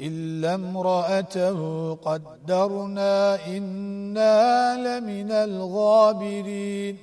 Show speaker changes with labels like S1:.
S1: إلا امرأته قدرنا إنا لمن الغابرين.